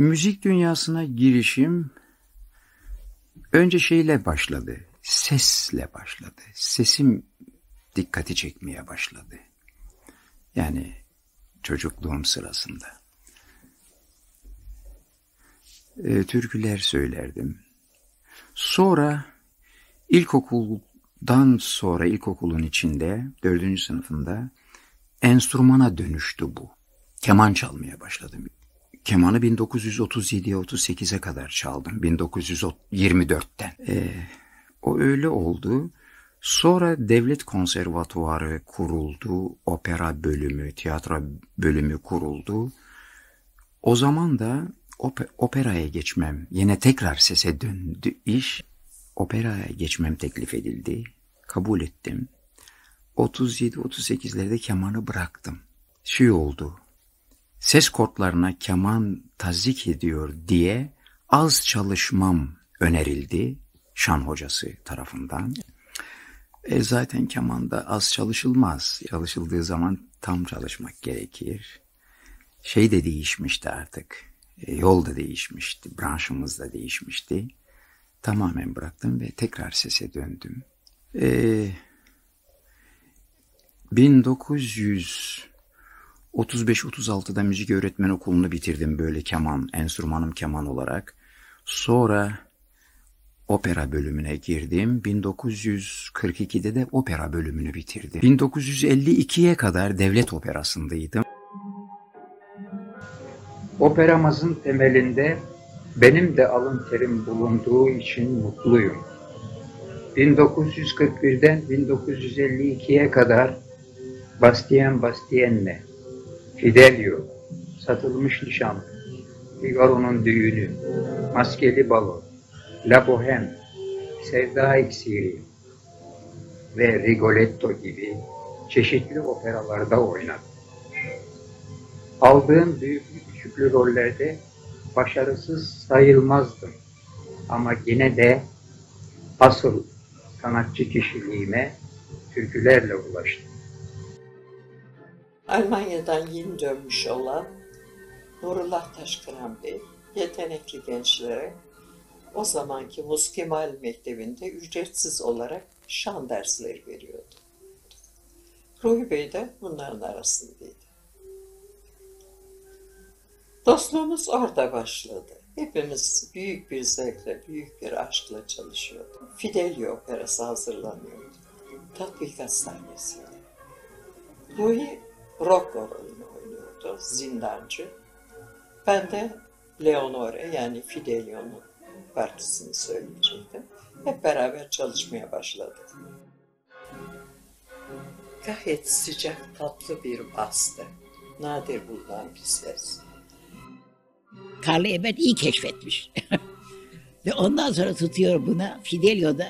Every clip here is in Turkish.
Müzik dünyasına girişim önce şeyle başladı. Sesle başladı. Sesim dikkati çekmeye başladı. Yani çocukluğum sırasında. E, türküler söylerdim. Sonra ilkokuldan sonra ilkokulun içinde dördüncü sınıfında enstrümana dönüştü bu. Keman çalmaya başladım. Kemanı 1937'ye 38'e kadar çaldım. 1924'ten. Ee, o öyle oldu. Sonra devlet konservatuvarı kuruldu. Opera bölümü, tiyatro bölümü kuruldu. O zaman da op operaya geçmem, yine tekrar sese döndü iş. Operaya geçmem teklif edildi. Kabul ettim. 37-38'lerde kemanı bıraktım. Şey oldu, ses kortlarına keman tazik ediyor diye az çalışmam önerildi şan hocası tarafından. E zaten kemanda az çalışılmaz. Çalışıldığı zaman tam çalışmak gerekir. Şey de değişmişti artık. E, yol da değişmişti. Branşımız da değişmişti. Tamamen bıraktım ve tekrar sese döndüm. E, 1900 35-36'da müzik öğretmen okulunu bitirdim böyle keman, enstrümanım keman olarak. Sonra opera bölümüne girdim. 1942'de de opera bölümünü bitirdim. 1952'ye kadar devlet operasındaydım. Operamızın temelinde benim de alın terim bulunduğu için mutluyum. 1941'den 1952'ye kadar Bastien Bastien'le Fidelio, Satılmış Nişan, Figaro'nun Düğünü, Maskeli Balo, La Bohème, Sevda İksiri ve Rigoletto gibi çeşitli operalarda oynadı. Aldığım büyüklü küçüklü rollerde başarısız sayılmazdım. Ama yine de asıl sanatçı kişiliğime türkülerle ulaştım. Almanya'dan yeni dönmüş olan Nurullah Taşkıran Bey, yetenekli gençlere o zamanki Muskimal Mektebi'nde ücretsiz olarak şan dersleri veriyordu. Ruhi Bey de bunların arasındaydı. Dostluğumuz orada başladı. Hepimiz büyük bir zevkle, büyük bir aşkla çalışıyorduk. Fidelio operası hazırlanıyordu. Tatbikat sahnesiydi. Ruhi Rocco rolünü oynuyordu, zindancı. Ben de Leonore yani Fidelio'nun partisini söyleyecektim. Hep beraber çalışmaya başladık. Gayet sıcak, tatlı bir bastı. Nadir bulunan bir ses. Karlı Ebed iyi keşfetmiş. Ve ondan sonra tutuyor buna Fidelio da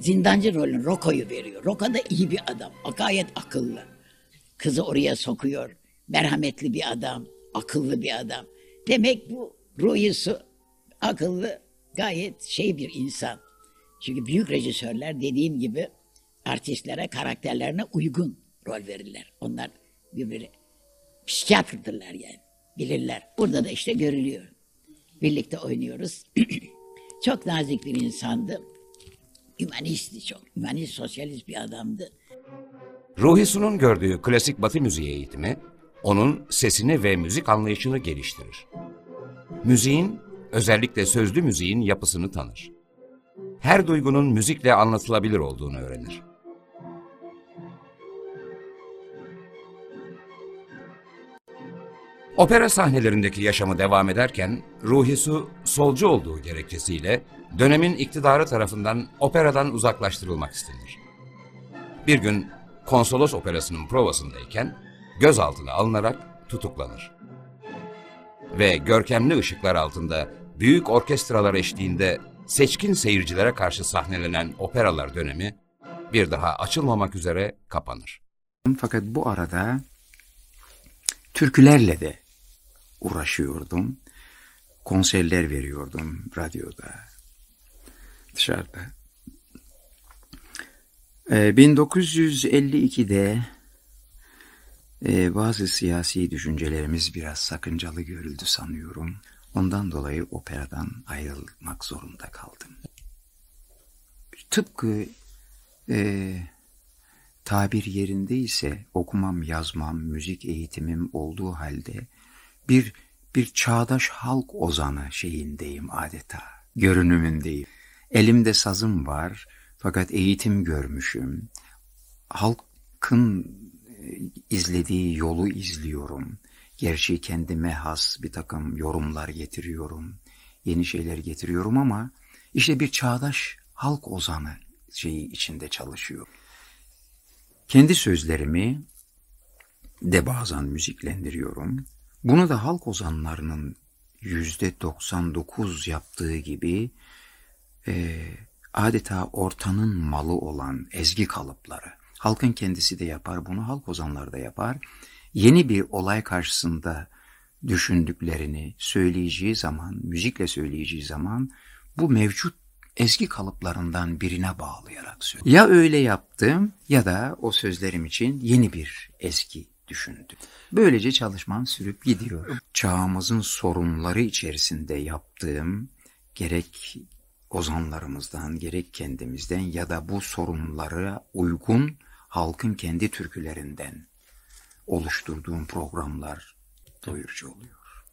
zindancı rolünü Rocco'yu veriyor. Rocco da iyi bir adam. Gayet akıllı. Kızı oraya sokuyor. Merhametli bir adam. Akıllı bir adam. Demek bu Ruhi'su akıllı gayet şey bir insan. Çünkü büyük rejisörler dediğim gibi artistlere karakterlerine uygun rol verirler. Onlar birbiri psikiyatrıdırlar yani. Bilirler. Burada da işte görülüyor. Birlikte oynuyoruz. çok nazik bir insandı. Hümanistti çok. Hümanist, sosyalist bir adamdı. Ruhi Su'nun gördüğü klasik batı müziği eğitimi, onun sesini ve müzik anlayışını geliştirir. Müziğin, özellikle sözlü müziğin yapısını tanır. Her duygunun müzikle anlatılabilir olduğunu öğrenir. Opera sahnelerindeki yaşamı devam ederken Ruhi Su solcu olduğu gerekçesiyle dönemin iktidarı tarafından operadan uzaklaştırılmak istenir. Bir gün konsolos operasının provasındayken gözaltına alınarak tutuklanır. Ve görkemli ışıklar altında büyük orkestralar eşliğinde seçkin seyircilere karşı sahnelenen operalar dönemi bir daha açılmamak üzere kapanır. Fakat bu arada türkülerle de uğraşıyordum. Konserler veriyordum radyoda, dışarıda. Ee, 1952'de e, bazı siyasi düşüncelerimiz biraz sakıncalı görüldü sanıyorum. Ondan dolayı operadan ayrılmak zorunda kaldım. Tıpkı e, tabir yerindeyse okumam, yazmam, müzik eğitimim olduğu halde bir bir çağdaş halk ozanı şeyindeyim adeta. Görünümündeyim. Elimde sazım var fakat eğitim görmüşüm. Halkın e, izlediği yolu izliyorum. Gerçi kendime has bir takım yorumlar getiriyorum. Yeni şeyler getiriyorum ama işte bir çağdaş halk ozanı şeyi içinde çalışıyor. Kendi sözlerimi de bazen müziklendiriyorum. Bunu da halk ozanlarının yüzde 99 yaptığı gibi e, adeta ortanın malı olan ezgi kalıpları. Halkın kendisi de yapar bunu, halk ozanları da yapar. Yeni bir olay karşısında düşündüklerini söyleyeceği zaman, müzikle söyleyeceği zaman bu mevcut eski kalıplarından birine bağlayarak söylüyor. Ya öyle yaptım ya da o sözlerim için yeni bir eski düşündüm. Böylece çalışmam sürüp gidiyor. Çağımızın sorunları içerisinde yaptığım gerek ozanlarımızdan gerek kendimizden ya da bu sorunlara uygun halkın kendi türkülerinden oluşturduğum programlar doyurucu oluyor.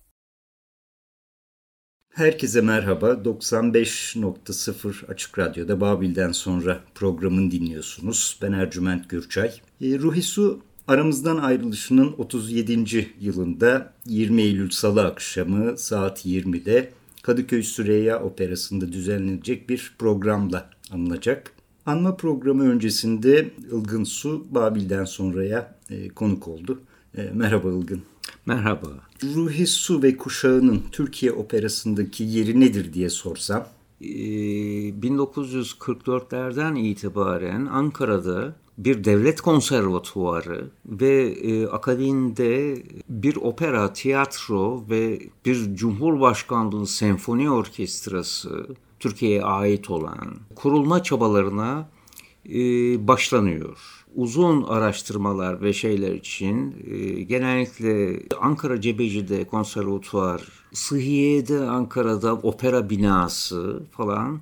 Herkese merhaba. 95.0 Açık Radyo'da Babil'den sonra programın dinliyorsunuz. Ben Ercüment Gürçay. E, Ruhi Su aramızdan ayrılışının 37. yılında 20 Eylül Salı akşamı saat 20'de Kadıköy Süreyya Operası'nda düzenlenecek bir programla anılacak. Anma programı öncesinde Ilgın Su Babil'den sonraya e, konuk oldu. E, merhaba Ilgın. Merhaba. Ruhi Su ve kuşağının Türkiye operasındaki yeri nedir diye sorsam? Ee, 1944'lerden itibaren Ankara'da bir devlet konservatuvarı ve e, akabinde bir opera, tiyatro ve bir Cumhurbaşkanlığı senfoni orkestrası Türkiye'ye ait olan kurulma çabalarına e, başlanıyor. Uzun araştırmalar ve şeyler için e, genellikle Ankara Cebeci'de konservatuvar, Sıhiye'de Ankara'da opera binası falan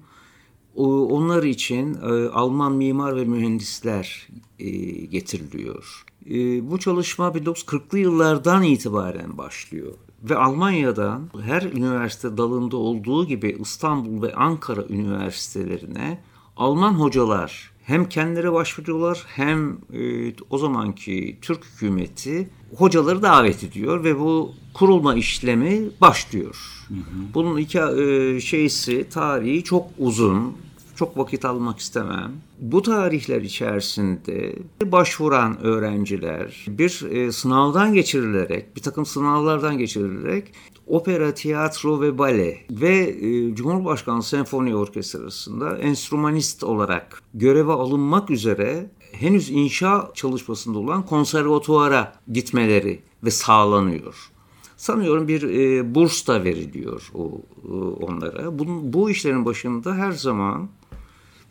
onlar için e, Alman mimar ve mühendisler e, getiriliyor. E, bu çalışma 1940'lı yıllardan itibaren başlıyor. Ve Almanya'dan her üniversite dalında olduğu gibi İstanbul ve Ankara üniversitelerine Alman hocalar hem kendileri başvuruyorlar hem e, o zamanki Türk hükümeti hocaları davet ediyor ve bu kurulma işlemi başlıyor. Hı hı. Bunun iki e, şeysi tarihi çok uzun. Çok vakit almak istemem. Bu tarihler içerisinde başvuran öğrenciler bir e, sınavdan geçirilerek, bir takım sınavlardan geçirilerek opera, tiyatro ve bale ve e, Cumhurbaşkanı Senfoni Orkestrası'nda enstrümanist olarak göreve alınmak üzere henüz inşa çalışmasında olan konservatuvara gitmeleri ve sağlanıyor. Sanıyorum bir e, burs da veriliyor o, e, onlara. Bunun, bu işlerin başında her zaman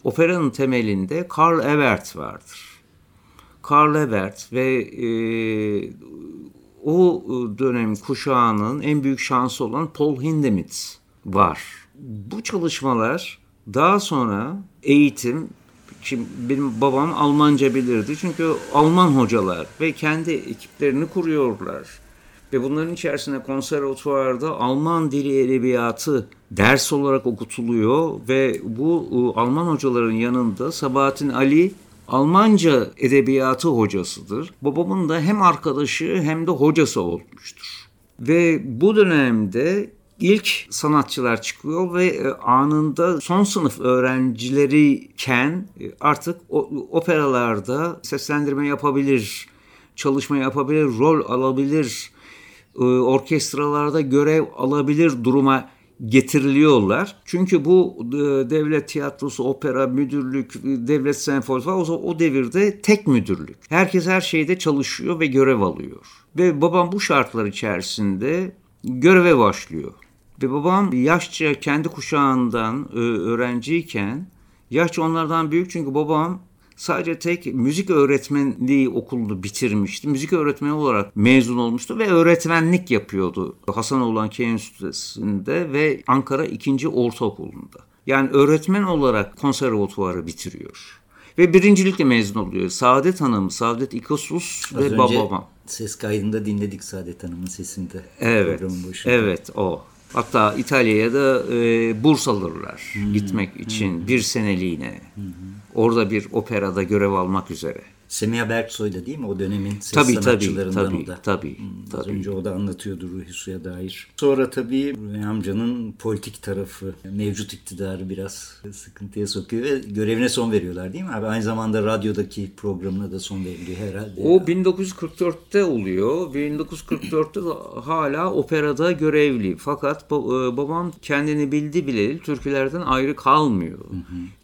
operanın temelinde Karl Evert vardır. Karl Evert ve e, o dönem kuşağının en büyük şansı olan Paul Hindemith var. Bu çalışmalar daha sonra eğitim, şimdi benim babam Almanca bilirdi çünkü Alman hocalar ve kendi ekiplerini kuruyorlar. Ve bunların içerisinde konservatuvarda Alman dili edebiyatı ders olarak okutuluyor ve bu Alman hocaların yanında Sabahattin Ali Almanca edebiyatı hocasıdır. Babamın da hem arkadaşı hem de hocası olmuştur. Ve bu dönemde ilk sanatçılar çıkıyor ve e, anında son sınıf öğrencileriyken e, artık operalarda seslendirme yapabilir çalışma yapabilir, rol alabilir, orkestralarda görev alabilir duruma getiriliyorlar. Çünkü bu e, devlet tiyatrosu, opera, müdürlük, e, devlet senfonisi falan o, devirde tek müdürlük. Herkes her şeyde çalışıyor ve görev alıyor. Ve babam bu şartlar içerisinde göreve başlıyor. Ve babam yaşça kendi kuşağından e, öğrenciyken yaşça onlardan büyük çünkü babam sadece tek müzik öğretmenliği okulunu bitirmişti. Müzik öğretmeni olarak mezun olmuştu ve öğretmenlik yapıyordu Hasanoğlu Anke Enstitüsü'nde ve Ankara 2. Ortaokulu'nda. Yani öğretmen olarak konservatuvarı bitiriyor. Ve birincilikle mezun oluyor. Saadet Hanım, Saadet İkosus Az ve babam. ses kaydında dinledik Saadet Hanım'ın sesinde. Evet, evet o. Hatta İtalya'ya da e, burs alırlar gitmek için bir seneliğine. Orada bir operada görev almak üzere. Semiha Berksoy da değil mi? O dönemin ses Tabii, tabii, sanatçılarından tabii, o da. tabii, Az tabii. önce o da anlatıyordu Ruhi Su'ya dair. Sonra tabii Ruhi amcanın politik tarafı, mevcut iktidarı biraz sıkıntıya sokuyor ve görevine son veriyorlar değil mi abi? Aynı zamanda radyodaki programına da son veriliyor herhalde. O 1944'te oluyor. 1944'te de hala operada görevli. Fakat e, babam kendini bildi bileli türkülerden ayrı kalmıyor.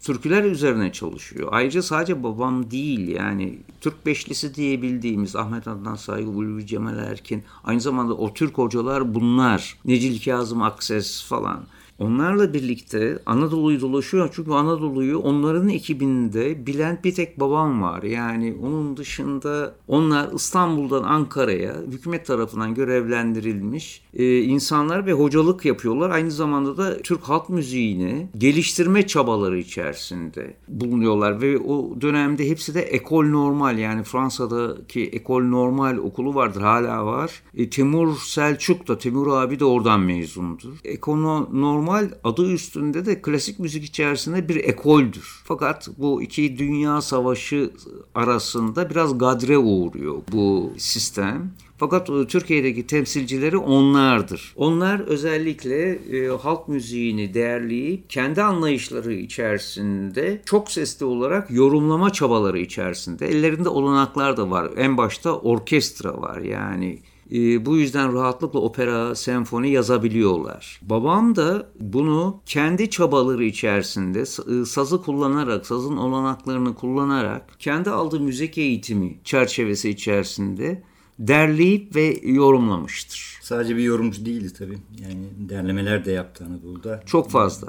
Türküler üzerine çalışıyor. Ayrıca sadece babam değil yani Türk Beşlisi diye bildiğimiz Ahmet Adnan Saygı, Ulvi Cemal Erkin aynı zamanda o Türk hocalar bunlar. Necil Kazım Akses falan. Onlarla birlikte Anadolu'yu dolaşıyor çünkü Anadolu'yu onların ekibinde bilen bir tek babam var. Yani onun dışında onlar İstanbul'dan Ankara'ya hükümet tarafından görevlendirilmiş e, insanlar ve hocalık yapıyorlar. Aynı zamanda da Türk halk müziğini geliştirme çabaları içerisinde bulunuyorlar ve o dönemde hepsi de ekol normal yani Fransa'daki ekol normal okulu vardır hala var. E, Timur Selçuk da Timur abi de oradan mezundur. Ekol normal adı üstünde de klasik müzik içerisinde bir ekoldür. Fakat bu iki dünya savaşı arasında biraz gadre uğruyor bu sistem. Fakat e, Türkiye'deki temsilcileri onlardır. Onlar özellikle e, halk müziğini değerleyip kendi anlayışları içerisinde çok sesli olarak yorumlama çabaları içerisinde ellerinde olanaklar da var. En başta orkestra var yani e, bu yüzden rahatlıkla opera, senfoni yazabiliyorlar. Babam da bunu kendi çabaları içerisinde e, sazı kullanarak, sazın olanaklarını kullanarak kendi aldığı müzik eğitimi çerçevesi içerisinde derleyip ve yorumlamıştır. Sadece bir yorumcu değildi tabii. Yani derlemeler de yaptı Anadolu'da. Çok fazla.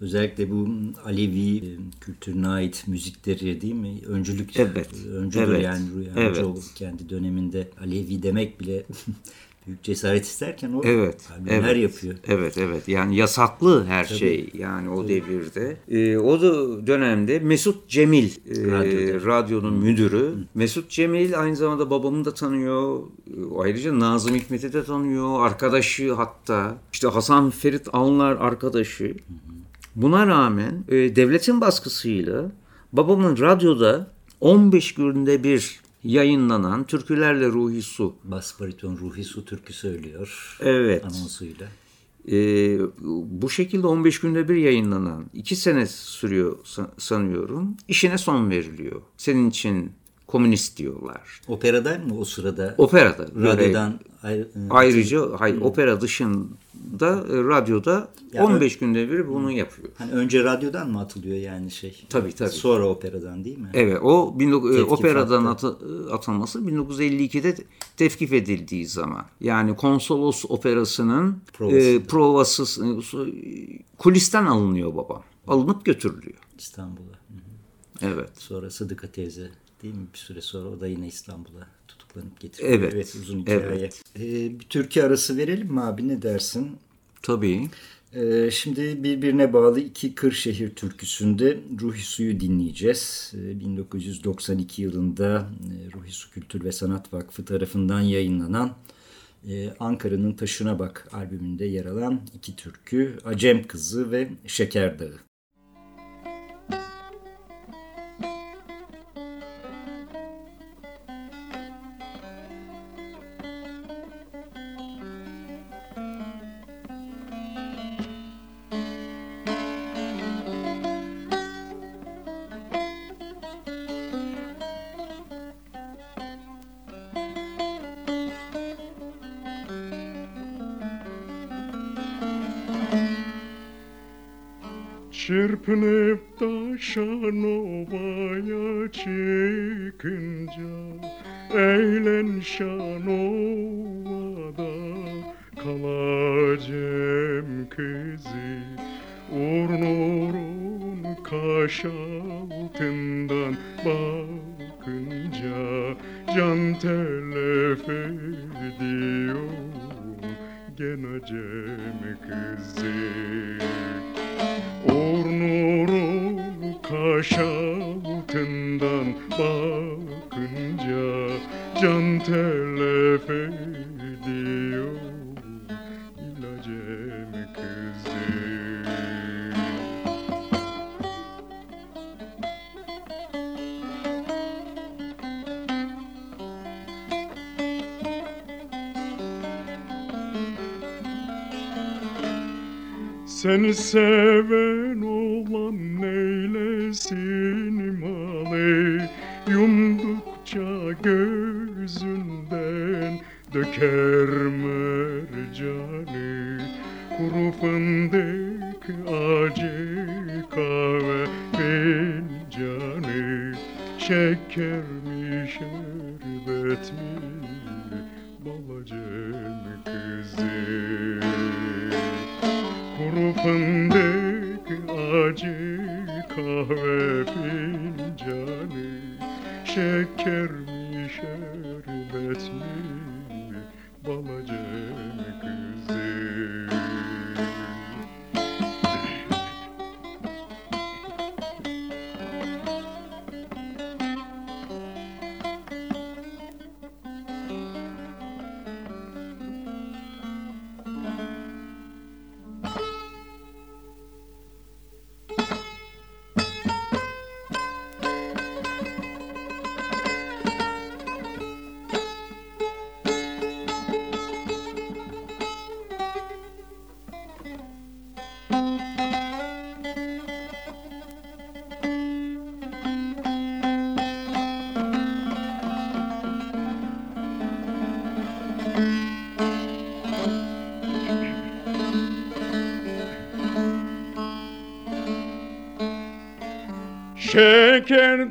Özellikle bu Alevi e, kültürüne ait müzikleri değil mi? Öncülük. Evet. Öncüdür Evet. yani Ruhi Evet. Kendi döneminde Alevi demek bile büyük cesaret isterken o Evet. albümler evet, yapıyor. Evet, evet. Yani yasaklı her şey yani o devirde. Ee, o da dönemde Mesut Cemil e, Radyoda. radyonun müdürü. Mesut Cemil aynı zamanda babamı da tanıyor. E, Ayrıca Nazım Hikmet'i de tanıyor. Arkadaşı hatta. işte Hasan Ferit Anlar arkadaşı. Buna rağmen e, devletin baskısıyla babamın radyoda 15 günde bir yayınlanan Türkülerle Ruhi Su Bas bariton Ruhi Su türkü söylüyor. Evet. Anonsuyla. Ee, bu şekilde 15 günde bir yayınlanan 2 sene sürüyor sa- sanıyorum. İşine son veriliyor. Senin için komünist diyorlar. Operadan mı o sırada? Operada. Radyodan ayrı, e, Ayrıca hayır, opera dışında e, radyoda Ya 15 günde bir bunu yapıyor. Hani önce radyodan mı atılıyor yani şey? Tabii, tabii. Sonra operadan değil mi? Evet o 19 e, Tevkif operadan atı- atılması 1952'de tevkif edildiği zaman. Yani konsolos operasının Provası. e, provası e, kulisten alınıyor babam. Alınıp götürülüyor. İstanbul'a. Evet. Sonra Sıdıka teyze değil mi? Bir süre sonra o da yine İstanbul'a tutuklanıp getiriliyor. Evet. uzun hikaye. Evet. Ee, bir türkü arası verelim mi abi ne dersin? Tabii. Ee, şimdi birbirine bağlı iki Kırşehir türküsünde Ruhi Su'yu dinleyeceğiz. Ee, 1992 yılında e, Ruhi Su Kültür ve Sanat Vakfı tarafından yayınlanan e, Ankara'nın Taşına Bak albümünde yer alan iki türkü Acem Kızı ve Şeker Dağı. Çırpınıp da Şanova'ya çıkınca Eğlen Şanova'da kalacağım kızı Urnurun kaş Maker.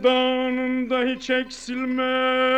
Dağında hiç eksilmez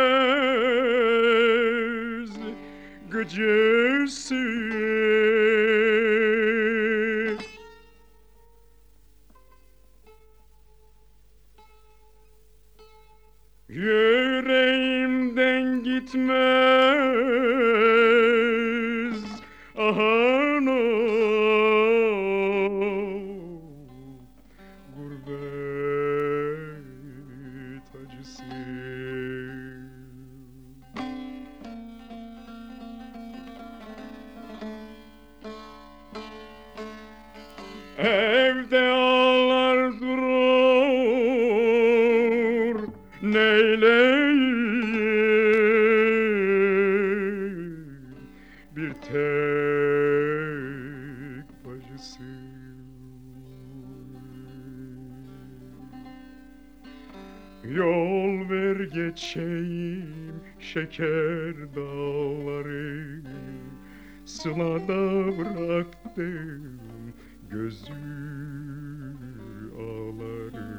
Yol ver geçeyim şeker dağları. Sılada bıraktım gözü ağları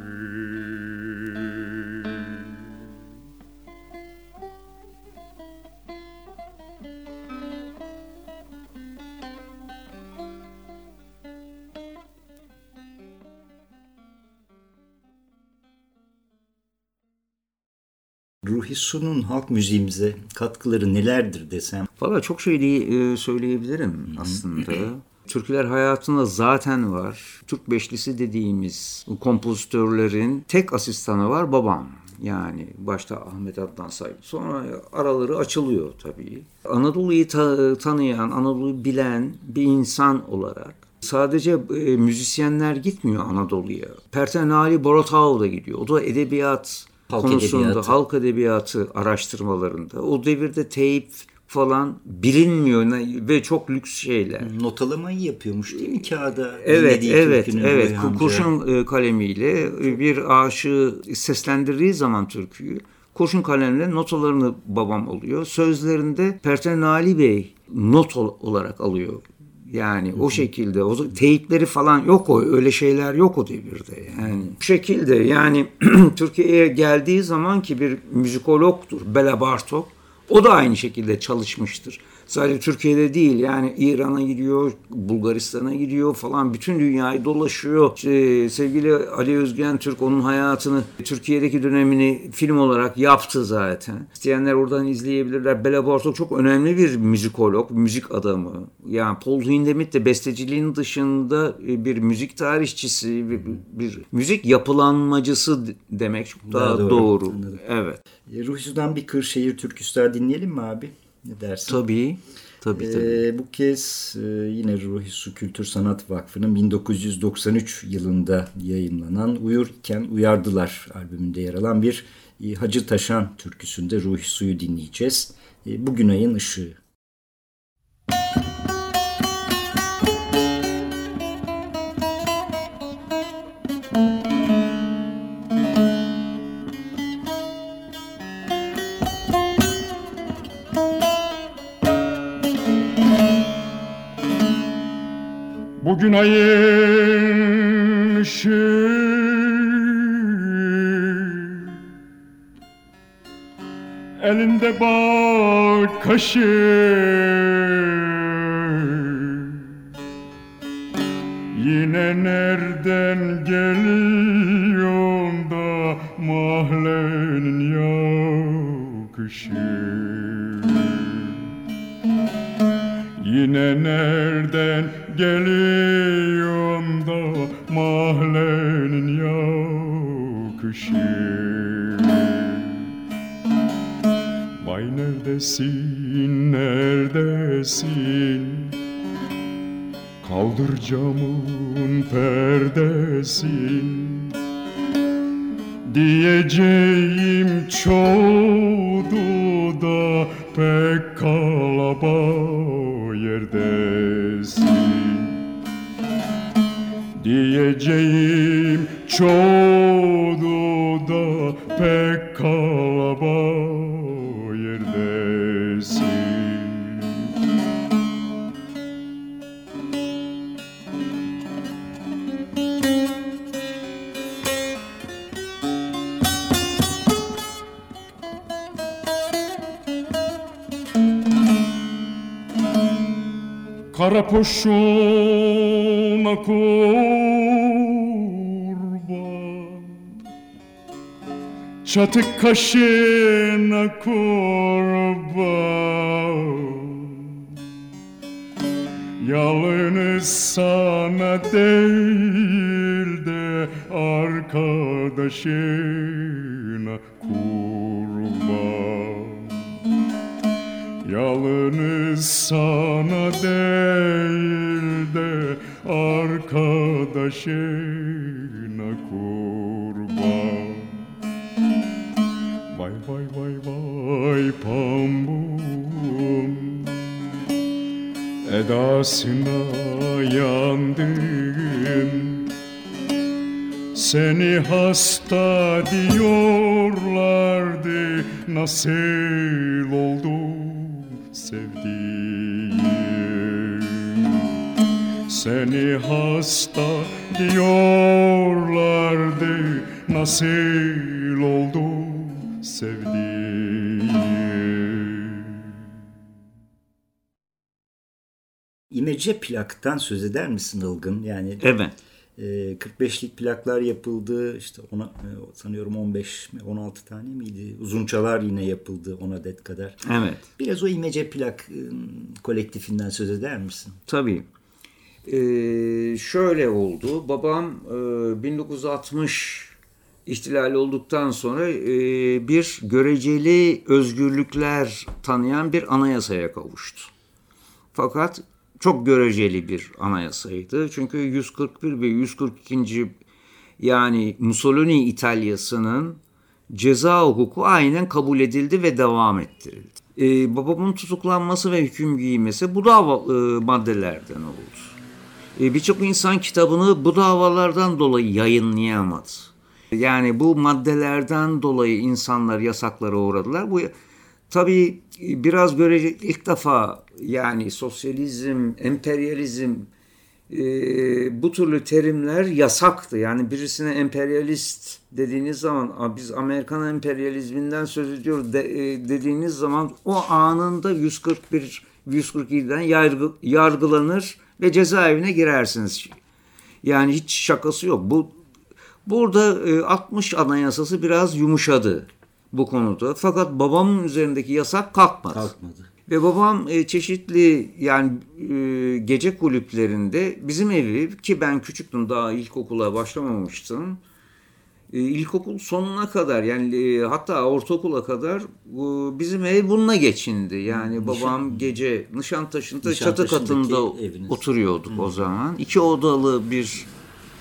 Ruhi Su'nun halk müziğimize katkıları nelerdir desem? Valla çok şey diye- e, söyleyebilirim aslında. Türküler hayatında zaten var. Türk Beşlisi dediğimiz kompozitörlerin tek asistanı var babam. Yani başta Ahmet Adnan Say. Sonra araları açılıyor tabii. Anadolu'yu ta- tanıyan, Anadolu'yu bilen bir insan olarak sadece e, müzisyenler gitmiyor Anadolu'ya. Perten Ali Boratao da gidiyor. O da edebiyat Halk konusunda, edebiyatı. halk edebiyatı araştırmalarında. O devirde teyp falan bilinmiyor ve çok lüks şeyler. Notalamayı yapıyormuş değil mi kağıda? Evet, evet, evet. Kurşun e, kalemiyle e, bir aşığı seslendirdiği zaman türküyü kurşun kalemle notalarını babam alıyor. Sözlerinde Perten Ali Bey not ol- olarak alıyor. Yani o şekilde o teyitleri falan yok o öyle şeyler yok o devirde yani. Bu şekilde yani Türkiye'ye geldiği zaman ki bir müzikologtur Bela Bartok o da aynı şekilde çalışmıştır. Sadece Türkiye'de değil yani İran'a gidiyor, Bulgaristan'a gidiyor falan bütün dünyayı dolaşıyor. İşte sevgili Ali Özgen Türk onun hayatını, Türkiye'deki dönemini film olarak yaptı zaten. İsteyenler oradan izleyebilirler. Bela Bartok çok önemli bir müzikolog, müzik adamı. Yani Paul Hindemith de besteciliğin dışında bir müzik tarihçisi, bir, bir müzik yapılanmacısı demek çok daha, Daha doğru, doğru. anladım. Evet. E, Ruhisu'dan bir Kırşehir türküsü dinleyelim mi abi? Ne dersin? Tabii. Tabii tabii. Ee, bu kez e, yine Ruhisu Kültür Sanat Vakfı'nın 1993 yılında yayınlanan Uyurken Uyardılar albümünde yer alan bir e, Hacı Taşan türküsünde Ruhisu'yu dinleyeceğiz. E, Bugün ayın ışığı. Bugün ayın ışığı Elinde bal kaşığı Yine nereden geliyor da mahallenin yakışı? Yine nereden geliyorum da mahallenin yakışı Vay neredesin, neredesin? Kaldır camın perdesin. Diyeceğim çoğdu da pek kalaba yerdesin Diyeceğim çoğdu da pek kalaba yerdesin. Kara poşuna Çatık kaşına kurban Yalnız sana değil de arkadaşına kurban Yalnız sana değil de arkadaşına Edasına yandım. Seni hasta diyorlardı Nasıl oldu sevdiğim? Seni hasta diyorlardı Nasıl İmece plaktan söz eder misin Ilgın? Yani Evet. e, 45'lik plaklar yapıldı. İşte ona e, sanıyorum 15 mi, 16 tane miydi? Uzunçalar yine yapıldı 10 adet kadar. Evet. Biraz o imece plak e, kolektifinden söz eder misin? Tabii. Ee, şöyle oldu. Babam e, 1960 ihtilal olduktan sonra e, bir göreceli özgürlükler tanıyan bir anayasaya kavuştu. Fakat çok göreceli bir anayasaydı. Çünkü 141 ve 142. yani Mussolini İtalyası'nın ceza hukuku aynen kabul edildi ve devam ettirildi. Ee, babamın tutuklanması ve hüküm giymesi bu dava e, maddelerden oldu. E, Birçok insan kitabını bu davalardan dolayı yayınlayamadı. Yani bu maddelerden dolayı insanlar yasaklara uğradılar. Bu tabii biraz görecek ilk defa yani sosyalizm, emperyalizm e, bu türlü terimler yasaktı. Yani birisine emperyalist dediğiniz zaman "Aa, biz Amerikan emperyalizminden söz ediyoruz de, e, dediğiniz zaman o anında 141 142'den yargı, yargılanır ve cezaevine girersiniz. Yani hiç şakası yok. Bu burada e, 60 anayasası biraz yumuşadı bu konuda. Fakat babamın üzerindeki yasak kalkmadı. Kalkmadı. Ve babam e, çeşitli yani e, gece kulüplerinde bizim evi ki ben küçüktüm daha ilkokula başlamamıştım. E, ilkokul sonuna kadar yani e, hatta ortaokula kadar bu, bizim ev bununla geçindi. Yani babam gece Nişantaşı'nda çatı Nişantaşı'ndaki katında eviniz. oturuyorduk o zaman. İki odalı bir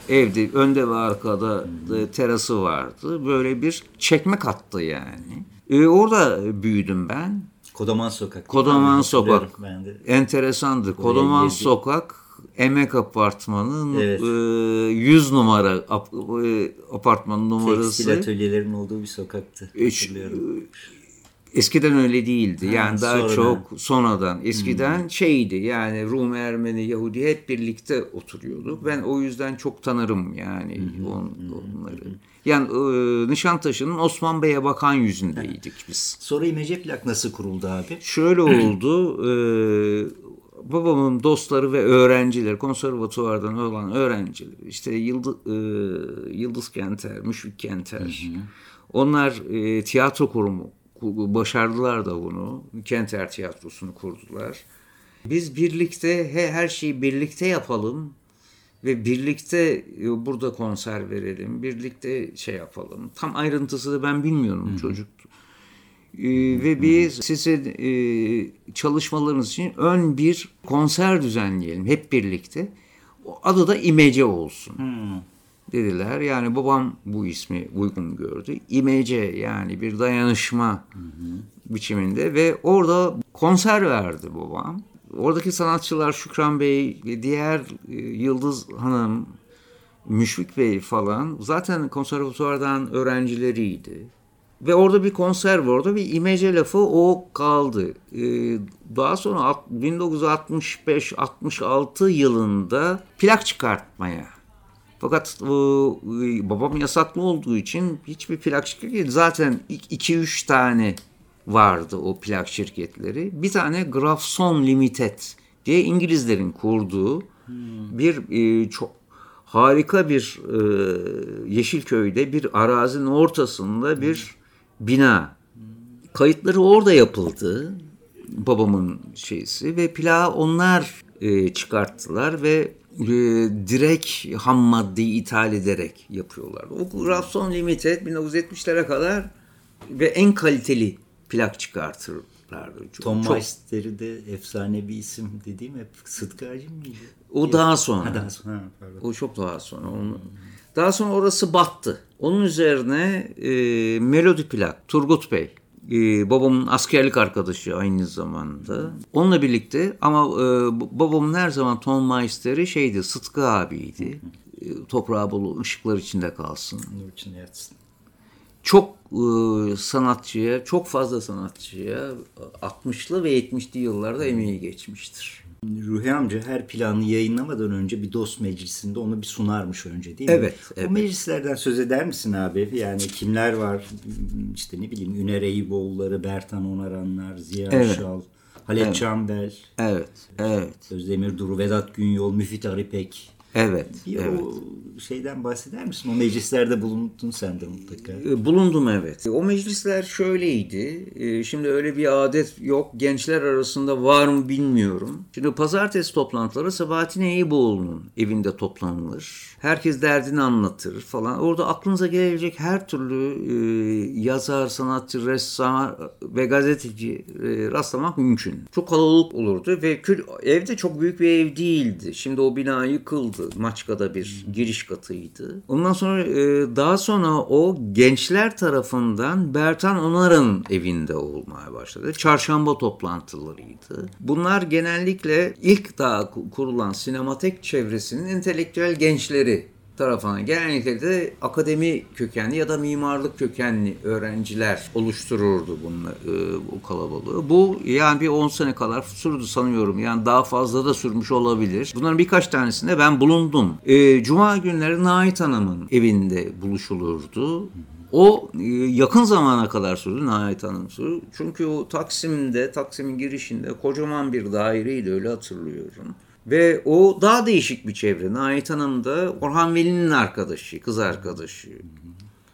evdi. Önde ve arkada e, terası vardı. Böyle bir çekme kattı yani. E, orada büyüdüm ben. Kodaman Sokak. Kodaman Ben Sokak. Ben de. Enteresandır. Kodaman girdi. Sokak Emek Apartmanı Evet. e, 100 numara ap, e, apartman numarası. Tekstil atölyelerin olduğu bir sokaktı. E, Hatırlıyorum. Eskiden öyle değildi. Ha, yani daha sonradan. Hmm. çok sonradan. Eskiden şeydi yani Rum, Ermeni, Yahudi hep birlikte oturuyorduk. Ben o yüzden çok tanırım yani on- onları. Yani e, Nişantaşı'nın Osman Bey'e bakan yüzündeydik biz. Sonra İmece Plak nasıl kuruldu abi? Şöyle oldu. e, babamın dostları ve öğrenciler, konservatuvardan olan öğrenciler, işte Yıldız, e, Yıldız Kenter, Müşfik Kenter, onlar e, tiyatro kurumu ku- başardılar da bunu. Kenter Tiyatrosu'nu kurdular. Biz birlikte he- her şeyi birlikte yapalım ve birlikte e, burada konser verelim, birlikte şey yapalım. Tam ayrıntısı da ben bilmiyorum çocuk. Ee, ve biz size e, çalışmalarınız için ön bir konser düzenleyelim hep birlikte. O adı da İmece olsun. Dediler. Yani babam bu ismi uygun gördü. İmece yani bir dayanışma biçiminde ve orada konser verdi babam. Oradaki sanatçılar Şükran Bey ve diğer e, Yıldız Hanım, Müşfik Bey falan zaten konservatuvardan öğrencileriydi. Ve orada bir konser var. Orada bir imece lafı o kaldı. Ee, daha sonra alt- 1965-66 yılında plak çıkartmaya. Fakat e, babam yasaklı olduğu için hiçbir plak şirketi zaten 2-3 tane vardı o plak şirketleri. Bir tane Grafson Limited diye İngilizlerin kurduğu bir e, çok harika bir e, Yeşilköy'de bir arazinin ortasında bir bina. Kayıtları orada yapıldı. Babamın şeysi ve plağı onlar e, çıkarttılar ve e, direkt ham maddeyi ithal ederek yapıyorlar. O Grafson Limited 1970'lere kadar ve en kaliteli plak çıkartırlardı. Çok- Tom çok- Meister'i de efsane bir isim dediğim hep Sıtkı Hacı mıydı? O daha sonra. Ha, daha sonra. Ha, pardon. O çok daha sonra. Onu, daha sonra orası battı. Onun üzerine e, Melodi Plak, Turgut Bey, e, babamın askerlik arkadaşı aynı zamanda. Onunla birlikte ama e, babamın her zaman Tom Meister'i şeydi, Sıtkı abiydi. E, toprağı bol ışıklar içinde kalsın. Nur için yatsın. Çok e, sanatçıya, çok fazla sanatçıya 60'lı ve 70'li yıllarda emeği geçmiştir. Ruhi amca her planı yayınlamadan önce bir dost meclisinde onu bir sunarmış önce değil mi? Evet, evet. O meclislerden söz eder misin abi? Yani kimler var? İşte ne bileyim Üner Eyüboğulları, Bertan Onaranlar, Ziya Evet. Şal, Halet Çambel, Evet, evet, Özdemir Duru, Vedat Günyol, Müfit Aripek. Evet, Bir evet. o şeyden bahseder misin? O meclislerde bulundun sen de mutlaka. E, Bulundum evet. O meclisler şöyleydi. E, Şimdi öyle bir adet yok. Gençler arasında var mı bilmiyorum. Şimdi pazartesi toplantıları Sabahattin Eyüboğlu'nun evinde toplanılır. Herkes derdini anlatır falan. Orada aklınıza gelebilecek her türlü e, yazar, sanatçı, ressam ve gazeteci e, rastlamak mümkün. Çok kalabalık olurdu ve evde çok büyük bir ev değildi. Şimdi o bina yıkıldı. Maçka'da bir giriş katıydı. Ondan sonra e, daha sonra o gençler tarafından Bertan Onar'ın evinde olmaya başladı. Çarşamba toplantılarıydı. Bunlar genellikle ilk daha ku- kurulan sinematek çevresinin entelektüel gençleri tarafından genellikle de akademi kökenli ya da mimarlık kökenli öğrenciler oluştururdu bununla, e, bu kalabalığı. Bu yani bir 10 sene kadar sürdü sanıyorum. Yani daha fazla da sürmüş olabilir. Bunların birkaç tanesinde ben bulundum. E, Cuma günleri Nait Hanım'ın evinde buluşulurdu. O e, yakın zamana kadar sürdü Nait Hanım sürdü. Çünkü o Taksim'de, Taksim'in girişinde kocaman bir daireydi öyle hatırlıyorum. Ve o daha değişik bir çevre. Nait Hanım da Orhan Veli'nin arkadaşı, kız arkadaşı.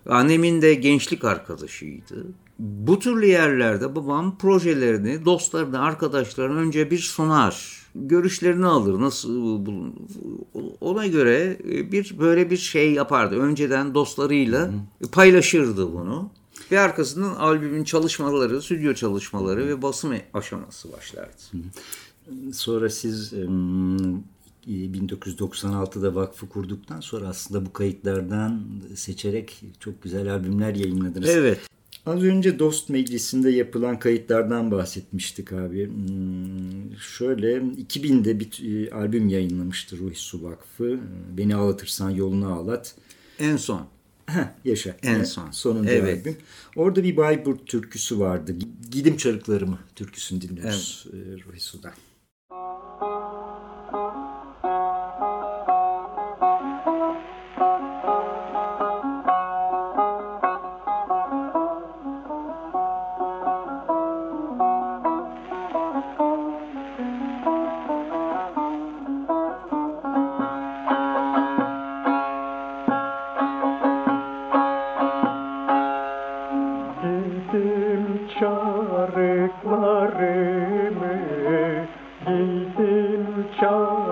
Annemin de gençlik arkadaşıydı. Bu türlü yerlerde babam projelerini dostlarına, arkadaşlarına önce bir sunar. Görüşlerini alır, nasıl bulunur. Ona göre bir böyle bir şey yapardı. Önceden dostlarıyla paylaşırdı bunu. Ve arkasından albümün çalışmaları, stüdyo çalışmaları ve basım aşaması başlardı. Sonra siz em, 1996'da vakfı kurduktan sonra aslında bu kayıtlardan seçerek çok güzel albümler yayınladınız. Evet. Az önce Dost Meclisi'nde yapılan kayıtlardan bahsetmiştik abi. Hmm, Şöyle 2000'de bir e, albüm yayınlamıştı Ruhi Su Vakfı. Beni Ağlatırsan Yolunu Ağlat. En son. Heh, yaşa. En Evet, son. Sonuncu Evet. albüm. Orada bir Bayburt türküsü vardı. Gidim Çarıklarımı türküsünü dinliyoruz e, Ruhi Su'dan. Giydim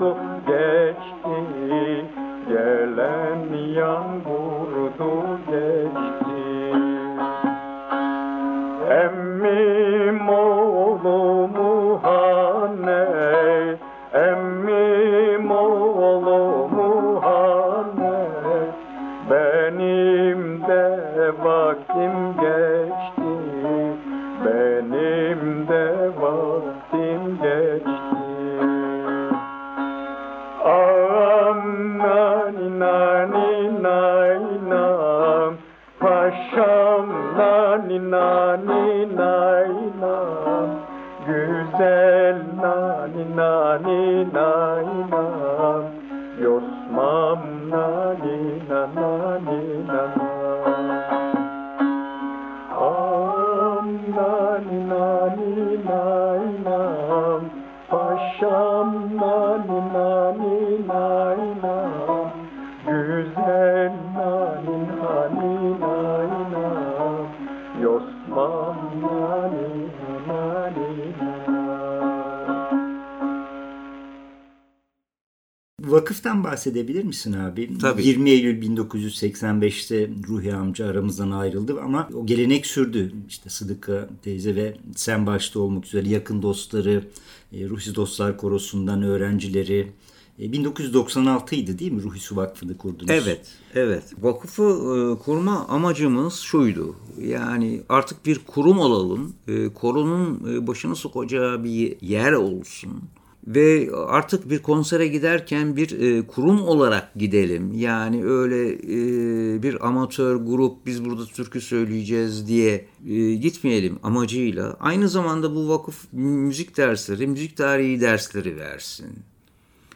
yağmurdu geçti Gelen yağmurdu bahsedebilir misin abi? Tabii. 20 Eylül 1985'te Ruhi amca aramızdan ayrıldı ama o gelenek sürdü. İşte Sıdıka teyze ve sen başta olmak üzere yakın dostları, e, Ruhi Dostlar Korosu'ndan öğrencileri. E, 1996 idi değil mi Ruhi Su Vakfı'nı kurdunuz? Evet, evet. Vakıfı e, kurma amacımız şuydu. Yani artık bir kurum olalım. E, korunun e, başını sokacağı bir yer olsun. Ve artık bir konsere giderken bir e, kurum olarak gidelim. Yani öyle e, bir amatör grup biz burada türkü söyleyeceğiz diye e, gitmeyelim amacıyla. Aynı zamanda bu vakıf müzik dersleri, müzik tarihi dersleri versin.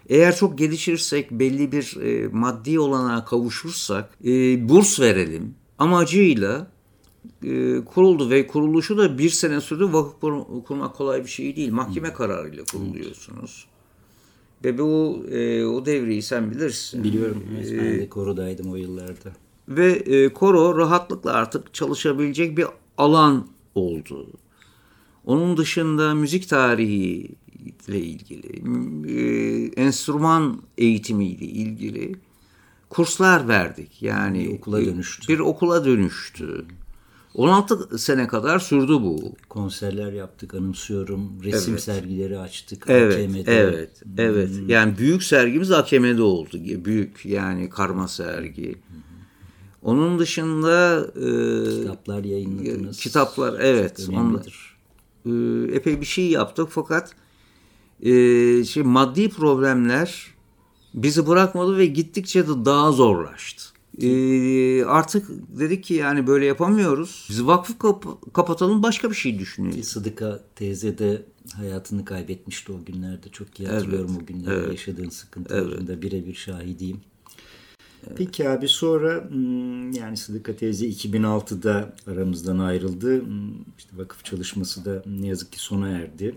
Eğer çok gelişirsek, belli bir e, maddi olanağa kavuşursak e, burs verelim amacıyla e, kuruldu ve kuruluşu da bir sene sürdü. Vakıf kur- kurmak kolay bir şey değil. Mahkeme kararıyla kuruluyorsunuz. Ve bu e, o devreyi sen bilirsin. Biliyorum. Evet, ben de korodaydım o yıllarda. Ve e, koro rahatlıkla artık çalışabilecek bir alan oldu. Onun dışında müzik tarihi ile ilgili, e, enstrüman eğitimiyle ilgili kurslar verdik. Yani Bir okula dönüştü. Bir okula dönüştü. 16 sene kadar sürdü bu. Konserler yaptık anımsıyorum. Resim Evet. sergileri açtık. Evet, AKM'de. evet, evet. Yani büyük sergimiz AKM'de oldu. Büyük yani karma sergi. Onun dışında e, Kitaplar yayınladınız. kitaplar evet. Önemlidir. e, epey bir şey yaptık fakat e, şey maddi problemler bizi bırakmadı ve gittikçe de daha zorlaştı. E, artık dedik ki yani böyle yapamıyoruz. Biz vakfı kap- kapatalım başka bir şey düşünelim. Sıdıka teyze de hayatını kaybetmişti o günlerde. Çok iyi hatırlıyorum o günlerde yaşadığın sıkıntıların da birebir şahidiyim. Peki abi sonra hmm, yani Sıdıka teyze 2006'da aramızdan ayrıldı. Hmm, İşte vakıf çalışması da ne yazık ki sona erdi.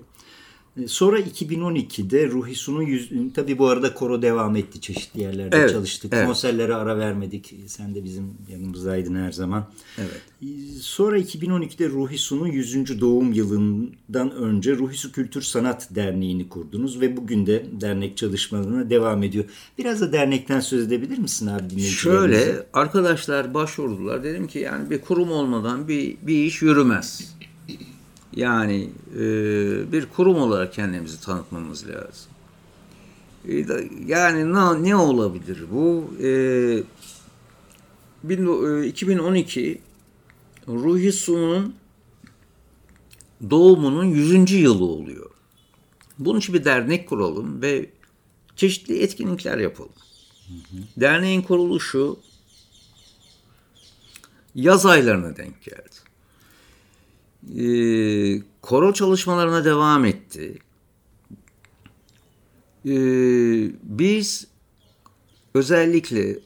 E, Sonra 2012'de Ruhi Su'nun yüz... Tabii bu arada koro devam etti. Çeşitli yerlerde Evet, çalıştık. evet. Konserlere ara vermedik. Sen de bizim yanımızdaydın her zaman. Evet. Ee, Sonra 2012'de Ruhi Su'nun 100. doğum yılından önce Ruhi Su Kültür Sanat Derneği'ni kurdunuz ve bugün de dernek çalışmalarına devam ediyor. Biraz da dernekten söz edebilir misin abi? Şöyle arkadaşlar başvurdular. Dedim ki yani bir kurum olmadan bir, bir iş yürümez. Yani e, bir kurum olarak kendimizi tanıtmamız lazım. E, da- yani ne, ne olabilir bu? E, bin- e, 2012 Ruhi Su'nun doğumunun 100. yılı oluyor. Bunun için bir dernek kuralım ve çeşitli etkinlikler yapalım. Derneğin kuruluşu yaz aylarına denk geldi. Ee, koro çalışmalarına devam etti. Ee, biz özellikle e,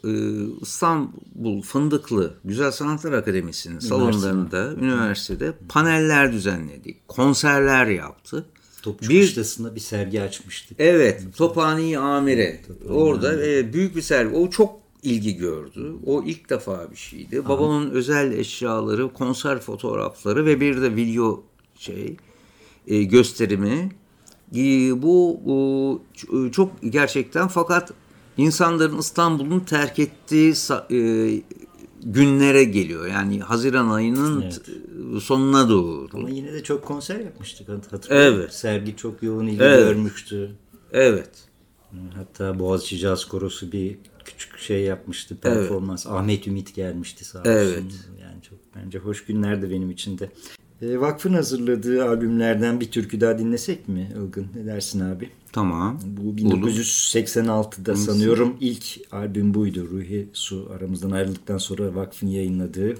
İstanbul Fındıklı Güzel Sanatlar Akademisi'nin salonlarında, üniversitede paneller düzenledik, konserler yaptık. Topçu bir- Kışlası'nda bir sergi açmıştık. Evet, Tophane Amire. Orada e, büyük bir sergi. O çok ilgi gördü. O ilk defa bir şeydi. Babamın özel eşyaları, konser fotoğrafları ve bir de video şey e, gösterimi. E, bu, bu ç- çok gerçekten fakat insanların İstanbul'un terk ettiği e, günlere geliyor. Yani Haziran ayının Evet. sonuna doğru. Ama yine de çok konser yapmıştık hat- hatırlıyorum. Evet. Sergi çok yoğun ilgi Evet. görmüştü. Evet. Hatta Boğaziçi Caz Korosu bir küçük şey yapmıştı performans. Ahmet Ümit gelmişti sağ olsun. Evet. Yani çok bence hoş günlerdi benim için de. E, vakfın hazırladığı albümlerden bir türkü daha dinlesek mi Ilgın? Ne dersin abi? Tamam. Bu 1986'da sanıyorum ilk albüm buydu. Ruhi Su aramızdan ayrıldıktan sonra vakfın yayınladığı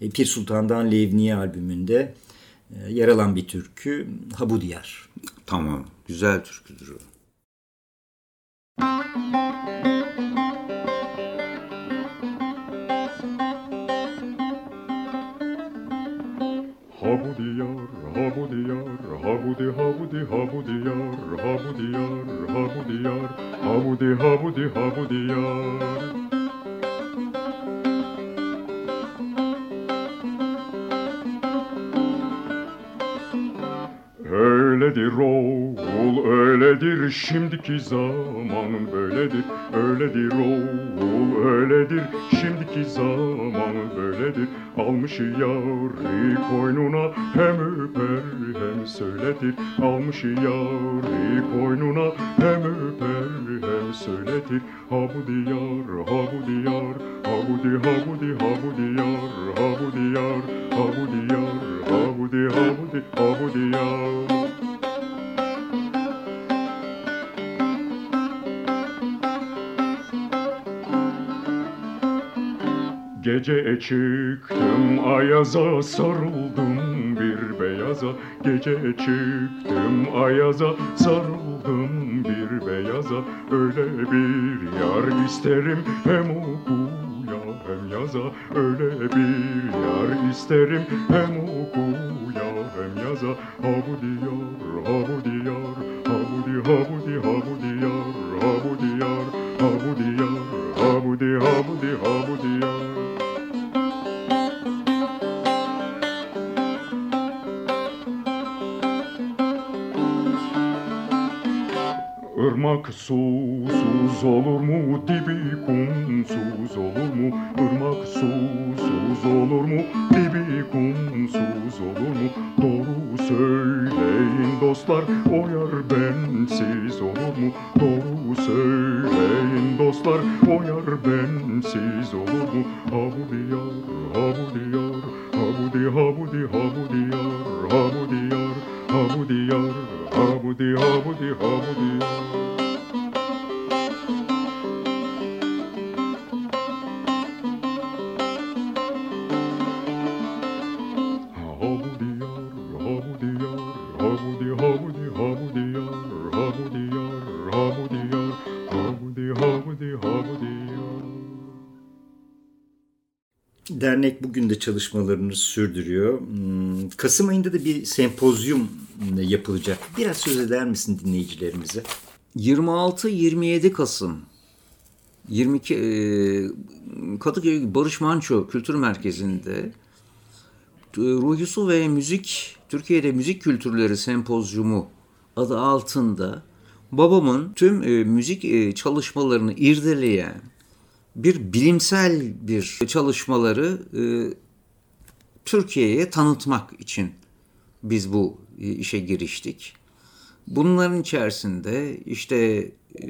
e, Pir Sultan'dan Levniye albümünde e, yer alan bir türkü Ha Bu Diyar. Tamam. Güzel türküdür o. Ha bu diyar, ha bu diyar, ha bu di, ha bu şimdiki zamanın böyledir öyledir oğul öyledir. Şimdiki zamanın böyledir almış yari koynuna hem öper hem söyletir. Almış yari koynuna hem öper hem söyletir. Ha bu diyar ha bu diyar ha bu di ha bu di ha bu diyar ha bu diyar ha bu diyar ha bu di ha bu di ha bu diyar Gece çıktım ayaza sarıldım bir beyaza. Gece çıktım ayaza sarıldım bir beyaza. Öyle bir yar isterim hem okuya hem yaza. Öyle bir yar isterim hem okuya hem yaza. Ha bu diyar, ha bu diyar, ha bu di, ha bu di, ha bu diyar, ha Irmak susuz olur mu? Dibi kumsuz olur mu? Irmak susuz olur mu? Dibi kumsuz olur mu? Doğru söyleyin dostlar o yar bensiz olur mu? Doğru söyleyin dostlar o yar bensiz olur mu? Ha bu diyar ha bu diyar ha bu di ha bu di ha bu diyar ha bu diyar ha bu diyar ha bu di ha bu di ha bu diyar Dernek bugün de çalışmalarını sürdürüyor. Hmm, Kasım ayında da bir sempozyum yapılacak. Biraz söz eder misin dinleyicilerimize? 26-27 Kasım 22 e, Kadıköy Barış Manço Kültür Merkezi'nde e, Ruhi Su ve Müzik Türkiye'de Müzik Kültürleri Sempozyumu adı altında babamın tüm e, müzik e, çalışmalarını irdeleyen bir bilimsel bir çalışmaları e, Türkiye'ye tanıtmak için biz bu işe giriştik. Bunların içerisinde işte e,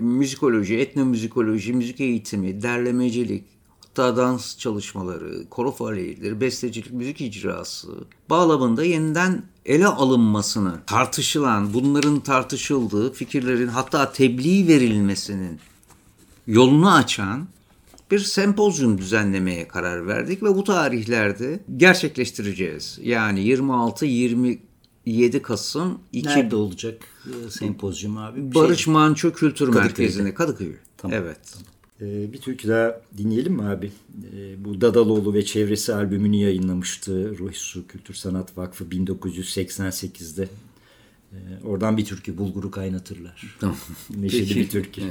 müzikoloji, etnomüzikoloji, müzik eğitimi, derlemecilik, hatta dans çalışmaları, koro faaliyetleri, bestecilik, müzik icrası bağlamında yeniden ele alınmasını tartışılan, bunların tartışıldığı fikirlerin hatta tebliğ verilmesinin yolunu açan bir sempozyum düzenlemeye karar verdik ve bu tarihlerde gerçekleştireceğiz. Yani 26-27 Kasım 2 Nerede olacak e, sempozyum abi? Bir Barış şey- Manço Kültür Kadıköy'de. Merkezi'nde Kadıköy. Tamam. Evet. Ee, bir türkü daha dinleyelim mi abi? Ee, bu Dadaloğlu ve Çevresi albümünü yayınlamıştı Ruhi Su Kültür Sanat Vakfı 1988'de. Ee, oradan bir türkü Bulguru Kaynatırlar. Tamam. Neşeli bir türkü.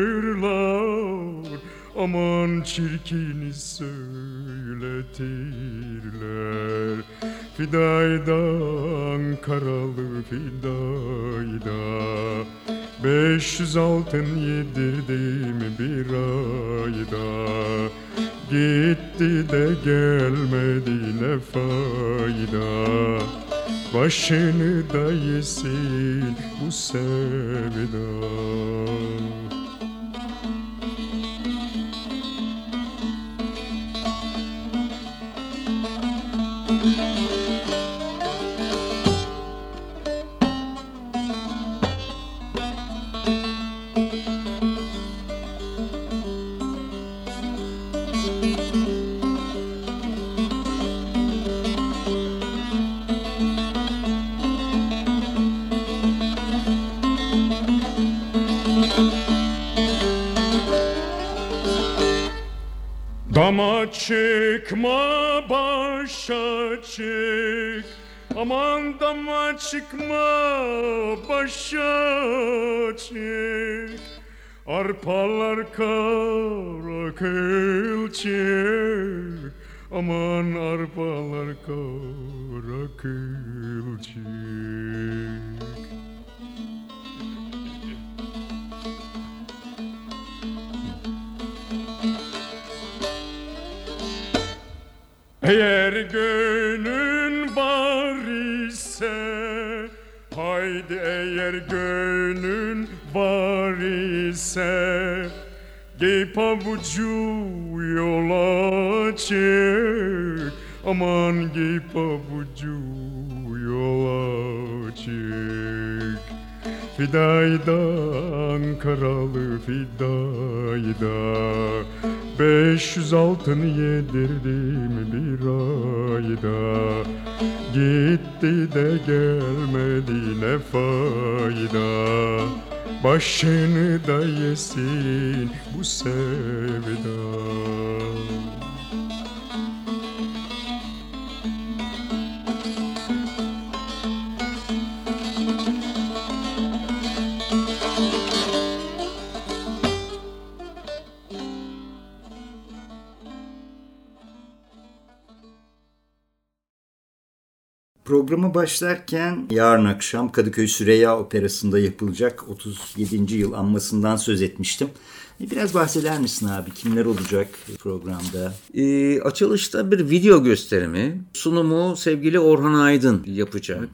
Oynatırlar Aman çirkini söyletirler. Fidayda Ankaralı Fidayda Beş yüz altın yedirdim bir ayda. Gitti de gelmedi ne fayda. Başını da yesin bu sevda Dama çıkma başa çık Aman dama çıkma başa çık Arpalar kara kılçık. Aman arpalar kara kılçık Eğer gönlün var ise Haydi eğer gönlün var ise Giy pabucu yola çık. Aman giy pabucu yola çık. Fidayda Ankaralı Fidayda Beş yüz altın yedirdim bir ayda. Gitti de gelmedi ne fayda? Başını da yesin bu sevda Programa başlarken yarın akşam Kadıköy Süreyya Operası'nda yapılacak 37. yıl anmasından söz etmiştim. E, Biraz bahseder misin abi? Kimler olacak programda? Ee, açılışta bir video gösterimi. Sunumu sevgili Orhan Aydın yapacak.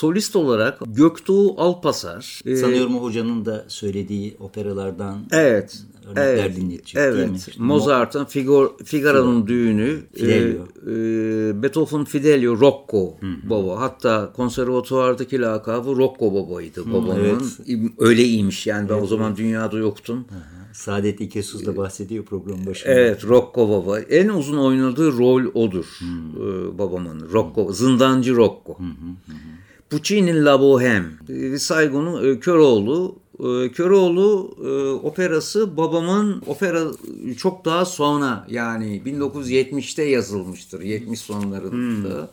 Solist olarak Göktuğ Alpasar. Ee, Sanıyorum o hocanın da söylediği operalardan Evet. örnekler evet, dinletecek evet. değil mi? İşte Mozart'ın Figaro, Figaro'nun düğünü, Fidelio. e, e, Beethoven Fidelio Rocco baba. Hatta konservatuvardaki lakabı Rocco babaydı babamın. evet. İ- Öyleymiş yani ben o zaman dünyada yoktum. Saadet İkesuz da bahsediyor programın başında. Evet Rocco baba. En uzun oynadığı rol odur e, babamın. Rocco, zindancı Rocco. Puccini'nin La Bohème. E, Saygun'un e, Köroğlu. E, Köroğlu e, operası babamın opera çok daha sonra yani 1970'te yazılmıştır. 70 sonlarında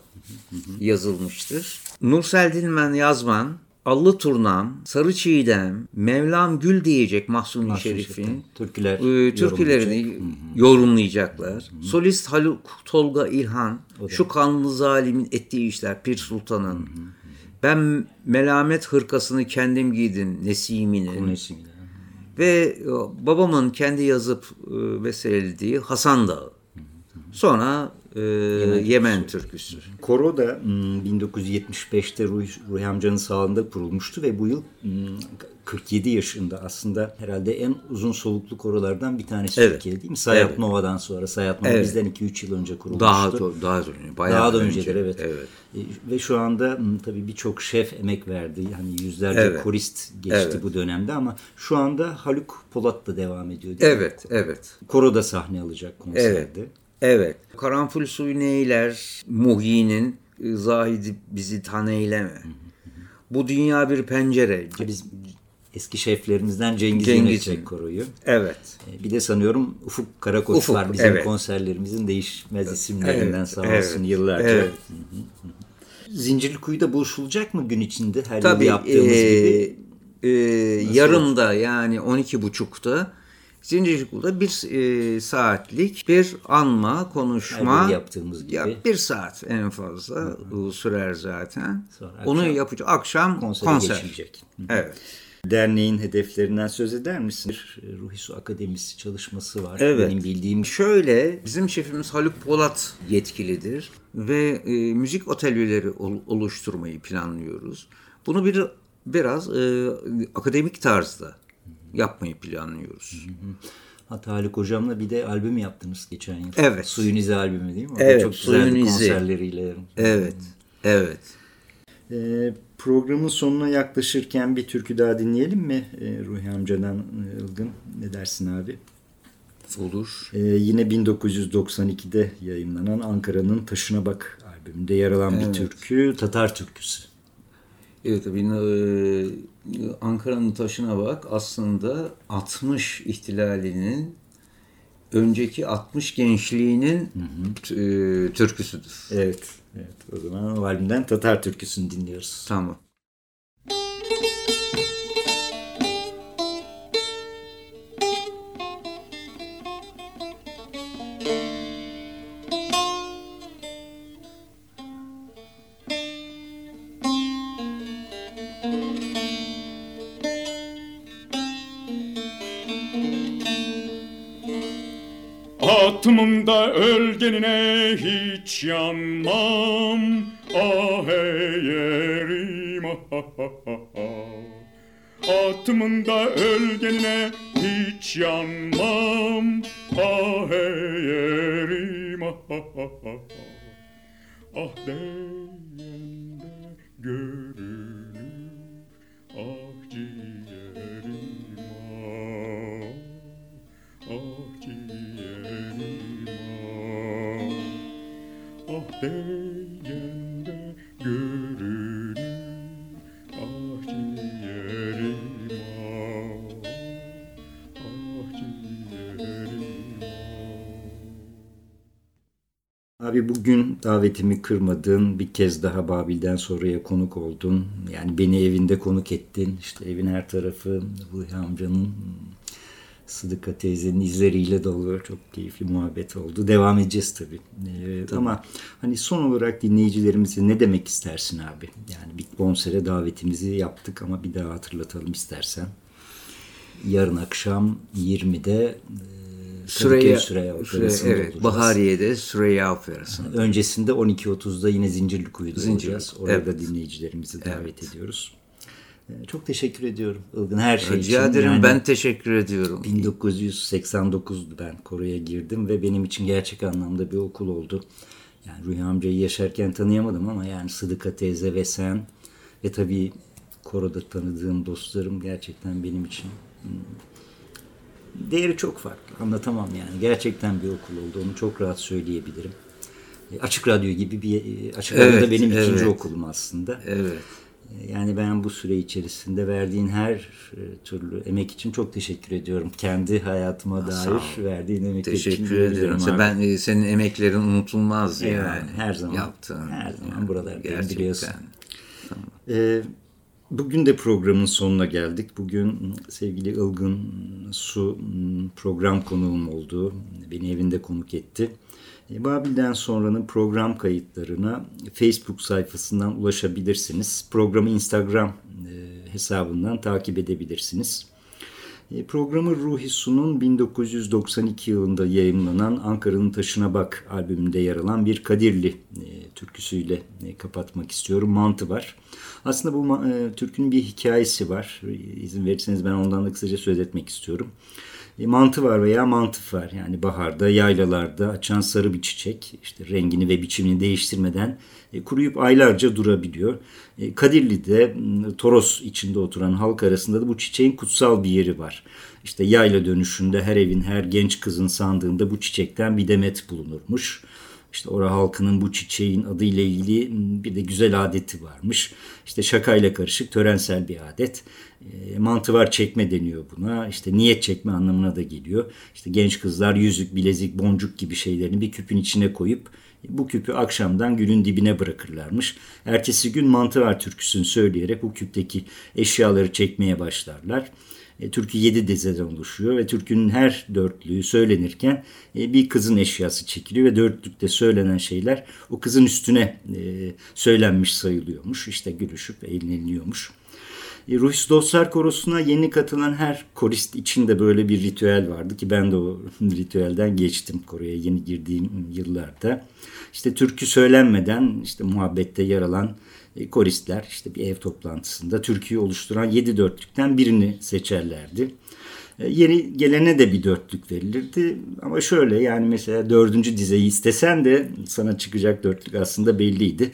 yazılmıştır. Nursel Dilmen Yazman, Allı Turnam, Sarı Çiğdem, Mevlam Gül diyecek Mahsuni Mahsuni Şerif'in türküler e, türkülerini yorumlayacaklar. Solist Haluk Tolga İlhan, şu kanlı zalimin ettiği işler Pir Sultan'ın. Ben melamet hırkasını kendim giydim Nesimi'nin. Nesimi'yle. Ve e, babamın kendi yazıp e, bestelediği Hasan Dağı. Sonra e, Yemen, türküsü. Koro da hmm, 1975'te Ruhi, Ruhi amcanın sağlığında kurulmuştu ve bu yıl hmm, 47 yaşında aslında herhalde en uzun soluklu korolardan bir tanesi Evet. Türkiye'de değil mi? Sayat Evet. Nova'dan sonra. Sayat Nova Evet. bizden 2-3 yıl önce kurulmuştu. Daha çok daha önce, bayağı Daha da önce. öncedir evet. evet. E, Ve şu anda hmm, tabii birçok şef emek verdi. Yani yüzlerce Evet. korist geçti Evet. bu dönemde ama şu anda Haluk Polat da devam ediyor değil mi? Evet, evet. Koro da sahne alacak konserde. Evet. Karanfil suyu neyler? Muhi'nin e, Zahidi bizi taneyleme. Bu dünya bir pencere. Biz eski şeflerimizden Cengiz, Cengiz. yönetecek koroyu. Evet. E, Bir de sanıyorum Ufuk Karakoç Ufuk, var bizim evet. konserlerimizin değişmez isimlerinden Evet, sağ olsun evet, yıllarca. evet. Hı. Zincirlikuyu'da buluşulacak mı gün içinde her Tabii yıl yaptığımız e, gibi? e, yarımda yani 12.30'da Zincirliku'da bir e, saatlik bir anma, konuşma. Her yaptığımız gibi. Ya, bir saat en fazla o sürer zaten. Sonra Onu akşam yapacak. Akşam konsere konser. geçilecek. Evet. Derneğin hedeflerinden söz eder misin? Bir Ruhisu Akademisi çalışması var. Evet. Benim bildiğim Şöyle bizim şefimiz Haluk Polat yetkilidir ve e, müzik atölyeleri ol- oluşturmayı planlıyoruz. Bunu bir biraz e, akademik tarzda yapmayı planlıyoruz. Hatta Haluk Hocam'la bir de albüm yaptınız geçen yıl. Evet. Suyun İzi albümü değil mi? Evet, Çok Suyun güzeldi İzi. konserleriyle. Evet. Evet. Ee, programın sonuna yaklaşırken bir türkü daha dinleyelim mi ee, Ruhi amcadan e, Ilgın? Ne dersin abi? Olur. Ee, yine 1992'de yayınlanan Ankara'nın Taşına Bak albümünde yer alan bir türkü Tatar türküsü. Evet tabii e, Ankara'nın taşına bak aslında 60 ihtilalinin önceki 60 gençliğinin e, türküsüdür. Evet, evet. O zaman o albümden Tatar türküsünü dinliyoruz. Tamam. Atımında ölgenine hiç yanmam Ah eğerim ah, ah, ah, ah, ah. Atımında ölgenine hiç yanmam Ah eğerim ah, ah, ah, ah, ah. Ah değende görünür Abi bugün davetimi kırmadın. Bir kez daha Babil'den sonraya konuk oldun. Yani beni evinde konuk ettin. İşte evin her tarafı Ruhi amcanın Sıdıka teyzenin izleriyle dolu. Çok keyifli muhabbet oldu. Devam edeceğiz tabii. Ee, Ama hani son olarak dinleyicilerimize ne demek istersin abi? Yani bir konsere davetimizi yaptık ama bir daha hatırlatalım istersen. Yarın akşam 20'de e, Süreyya, Süreyya Süre- Operası'nda evet, olacağız. Bahariye'de Süreyya Operası. Öncesinde 12.30'da yine Zincirlikuyu'da Zincirlik, olacağız. Oraya da evet. dinleyicilerimizi davet ediyoruz. Ee, Çok teşekkür ediyorum Ilgın her şey için. Rica ederim. Yani Ben teşekkür ediyorum. 1989'du ben koroya girdim ve benim için gerçek anlamda bir okul oldu. Yani Ruhi amcayı yaşarken tanıyamadım ama yani Sıdıka teyze ve sen ve tabii koroda tanıdığım dostlarım gerçekten benim için hmm, değeri çok farklı. Anlatamam yani. Gerçekten bir okul oldu. Onu çok rahat söyleyebilirim. E, Açık Radyo gibi bir e, Açık Evet, Radyo da benim ikinci evet. okulum aslında. Evet. E, Yani ben bu süre içerisinde verdiğin her türlü emek için çok teşekkür ediyorum. Kendi hayatıma dair verdiğin emek için Teşekkür diyebilirim ederim. abi. Ben senin emeklerin unutulmaz Eyvallah, yani. her zaman, Yaptığın. her zaman yani. buralardayım, biliyorsun. Ee, bugün de programın sonuna geldik. Bugün sevgili Ilgın Su program konuğum oldu. Beni evinde konuk etti. E, Babil'den sonranın program kayıtlarına Facebook sayfasından ulaşabilirsiniz. Programı Instagram e, hesabından takip edebilirsiniz. E, Programı Ruhi Su'nun 1992 yılında yayımlanan Ankara'nın Taşına Bak albümünde yer alan bir Kadirli e, türküsüyle e, kapatmak istiyorum. Mantı var. Aslında bu e, türkünün bir hikayesi var. İzin verirseniz ben ondan da kısaca söz etmek istiyorum. Mantı var veya mantıf var. Yani baharda, yaylalarda açan sarı bir çiçek. işte rengini ve biçimini değiştirmeden kuruyup aylarca durabiliyor. E, Kadirli'de Toros içinde oturan halk arasında da bu çiçeğin kutsal bir yeri var. İşte yayla dönüşünde her evin, her genç kızın sandığında bu çiçekten bir demet bulunurmuş. İşte ora halkının bu çiçeğin adıyla ilgili bir de güzel adeti varmış. İşte şakayla karışık törensel bir adet. E, mantıvar çekme deniyor buna. İşte niyet çekme anlamına da geliyor. İşte genç kızlar yüzük, bilezik, boncuk gibi şeylerini bir küpün içine koyup bu küpü akşamdan günün dibine bırakırlarmış. Ertesi gün mantıvar türküsünü söyleyerek bu küpteki eşyaları çekmeye başlarlar. E, türkü yedi dizeden oluşuyor ve türkünün her dörtlüğü söylenirken e, bir kızın eşyası çekiliyor ve dörtlükte söylenen şeyler o kızın üstüne e, söylenmiş sayılıyormuş. İşte gülüşüp eğleniliyormuş. E, Ruhis Dostlar Korosu'na yeni katılan her korist için de böyle bir ritüel vardı ki ben de o ritüelden geçtim koroya yeni girdiğim yıllarda. İşte türkü söylenmeden işte muhabbette yer alan e, koristler işte bir ev toplantısında türküyü oluşturan yedi dörtlükten birini seçerlerdi. E, yeni gelene de bir dörtlük verilirdi. Ama şöyle yani mesela dördüncü dizeyi istesen de sana çıkacak dörtlük aslında belliydi.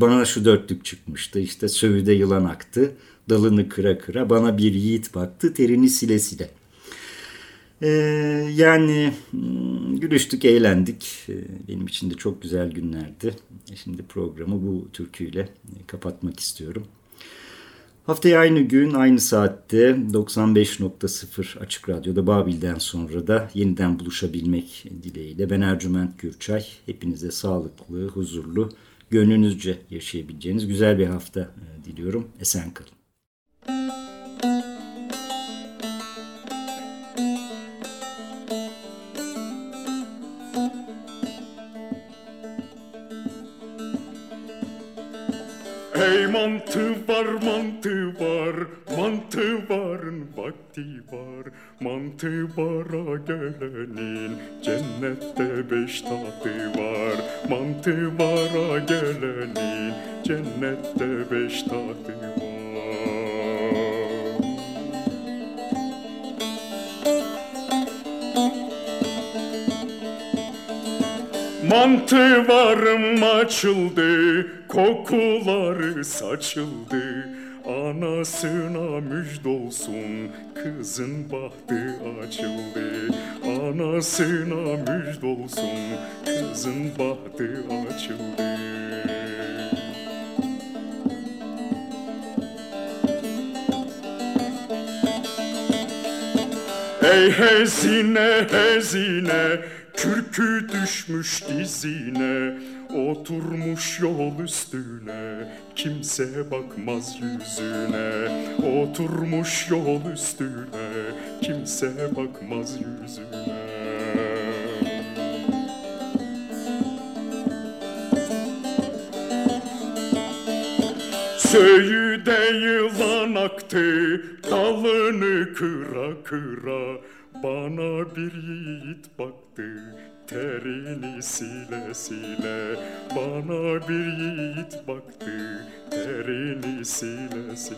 Bana şu dörtlük çıkmıştı. İşte sövüde yılan aktı dalını kıra kıra bana bir yiğit baktı terini sile sile. Ee, yani hmm, gülüştük, eğlendik. Ee, benim için de çok güzel günlerdi. Şimdi programı bu türküyle e, kapatmak istiyorum. Haftaya aynı gün, aynı saatte 95.0 Açık Radyo'da Babil'den sonra da yeniden buluşabilmek dileğiyle ben Ercüment Gürçay. Hepinize sağlıklı, huzurlu, gönlünüzce yaşayabileceğiniz güzel bir hafta e, diliyorum. Esen kalın. Mantı var mantı var mantı varın vakti var. Mantı bara gelenin cennette beş tadı var. Mantı bara gelenin cennette beş tadı var. Mantı varım açıldı, kokuları saçıldı. Anasına müjdolsun, kızın bahtı açıldı. Anasına müjdolsun, kızın bahtı açıldı. Ey hezine hezine Kürkü düşmüş dizine Oturmuş yol üstüne Kimse bakmaz yüzüne. Oturmuş yol üstüne Kimse bakmaz yüzüne. Söğüde yılan aktı Dalını kıra kıra. Bana bir yiğit baktı terini sile sile Bana bir yiğit baktı. Terini sile sile.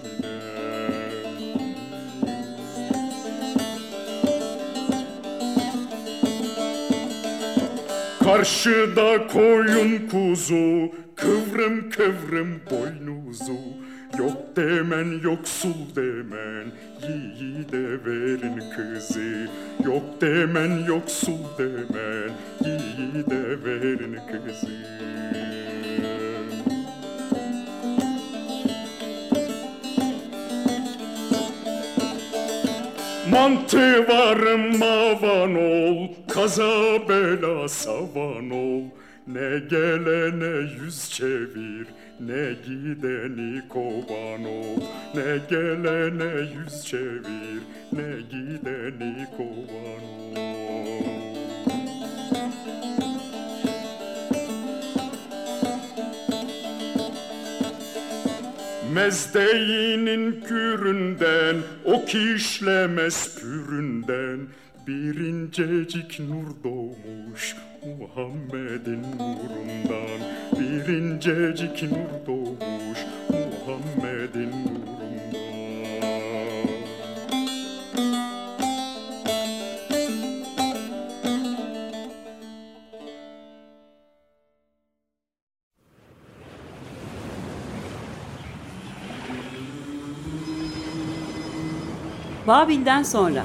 Karşıda koyun kuzu Kıvrım kıvrım boynuzu. Yok demen yoksul demen. Yiğide verin kızı. Yok demen yoksul demen. Yiğide verin kızı. Mantı varım mavan ol. Kaza bela savan ol Ne gelene yüz çevir ne gideni kovan ol. Ne gelene yüz çevir Ne gideni kovan ol. Mezdeğinin küründen Ok işlemez püründen Bir incecik nur doğmuş Muhammed'in nurundan. Bir incecik nur doğmuş Muhammed'in nurundan. Babil'den sonra